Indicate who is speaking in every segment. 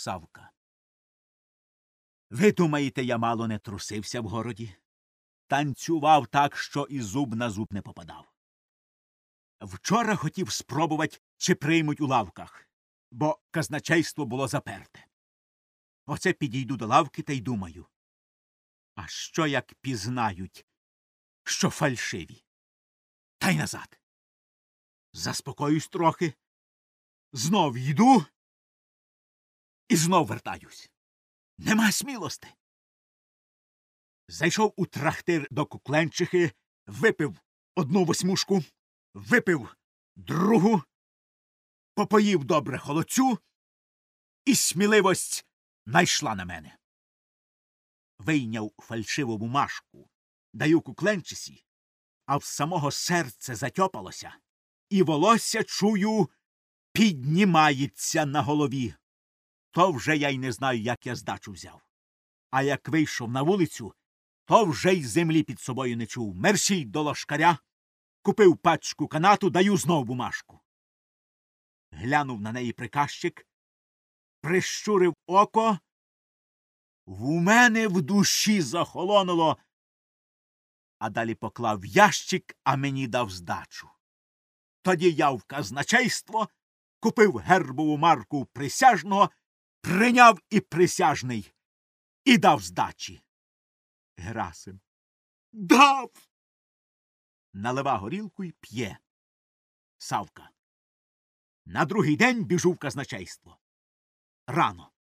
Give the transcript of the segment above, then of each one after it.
Speaker 1: Савка. Ви думаєте, я мало не трусився в городі? Танцював так, що і зуб на зуб не попадав. Вчора хотів спробувати, чи приймуть у лавках, бо казначейство було заперте. Оце підійду до лавки та й думаю. А що як пізнають, що фальшиві? Та й назад. Заспокоюсь трохи, знов йду і знов вертаюсь. Нема смілости. Зайшов у трахтир до кукленчихи, випив одну восьмушку, випив другу, попоїв добре холодцю, і сміливость найшла на мене. Вийняв фальшиву бумажку, даю кукленчисі, а в самого серце затьопалося, і волосся, чую, піднімається на голові. То вже я й не знаю, як я здачу взяв. А як вийшов на вулицю, то вже й землі під собою не чув. Мерщій до лошкаря, купив пачку канату, даю знов бумажку. Глянув на неї приказчик, прищурив око. В мене в душі захолонуло, а далі поклав ящик, а мені дав здачу. Тоді я в казначейство купив гербову марку присяжного, прийняв і присяжний і дав здачі. Герасим. Дав. Налива горілку й п'є. Савка. На другий день біжу в казначейство. Рано.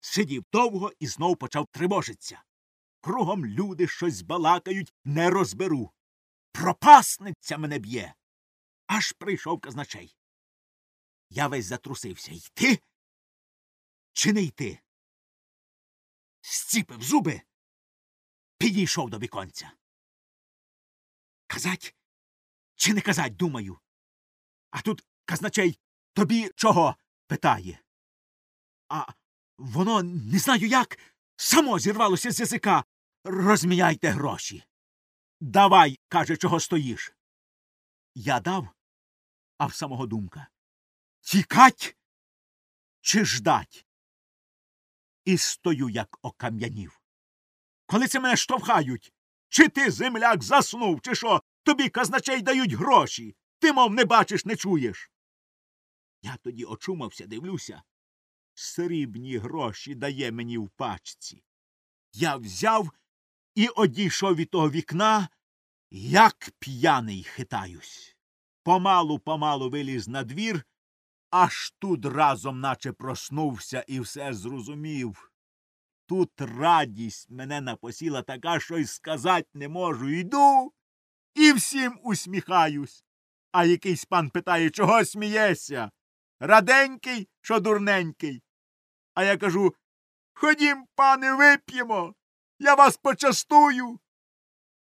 Speaker 1: Сидів довго і знов почав тривожитися. Кругом люди щось балакають, не розберу. Пропасниця мене б'є. Аж прийшов казначей. Я весь затрусився. Йти? Чи не йти? Зціпив зуби, підійшов до віконця. Казать чи не казать, думаю. А тут казначей тобі чого? питає. А воно не знаю як. Само зірвалося з язика. Розміняйте гроші. Давай, каже, чого стоїш. Я дав, а в самого думка. Тікать чи ждать? І стою, як окам'янів. Коли це мене штовхають, чи ти, земляк, заснув, чи що, тобі казначей дають гроші. Ти, мов, не бачиш, не чуєш. Я тоді очумався, дивлюся. Срібні гроші дає мені в пачці. Я взяв і одійшов від того вікна, як п'яний хитаюсь. Помалу помалу виліз на двір, аж тут разом наче проснувся і все зрозумів. Тут радість мене напосіла така, що й сказать не можу. Йду і всім усміхаюсь. А якийсь пан питає, чого смієшся? Раденький, що дурненький. А я кажу Ходім, пане, вип'ємо. Я вас почастую.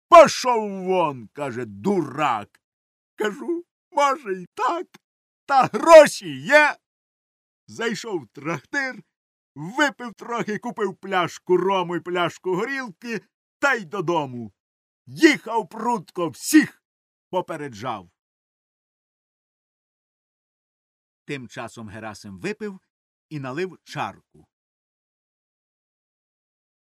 Speaker 1: Пошов вон, каже, дурак. Кажу, може, й так, та гроші є. Зайшов в трактир, випив трохи, купив пляшку рому й пляшку горілки та й додому. Їхав прутко, всіх попереджав. Тим часом Герасим випив і налив чарку.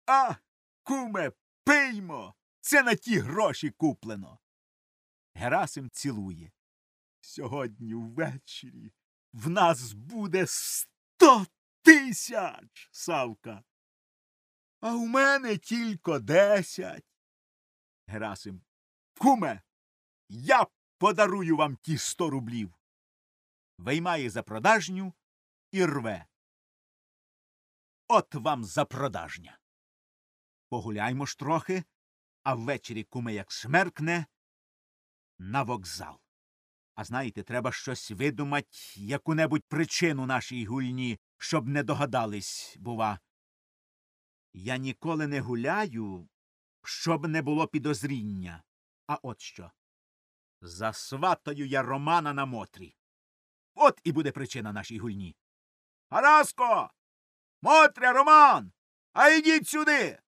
Speaker 1: А, куме, пиймо. Це на ті гроші куплено. Герасим цілує. Сьогодні ввечері в нас буде сто тисяч, Савка. А у мене тільки десять. Герасим. Куме, я подарую вам ті сто рублів. Виймає за продажню і рве. От вам за продажня. Погуляймо ж трохи, а ввечері куме як смеркне на вокзал. А знаєте, треба щось видумать, яку небудь причину нашій гульні, щоб не догадались, бува. Я ніколи не гуляю, щоб не було підозріння. А от що. Засватаю я Романа на Мотрі. От і буде причина нашій гульні. Гараско! Мотря, Роман! А йдіть сюди.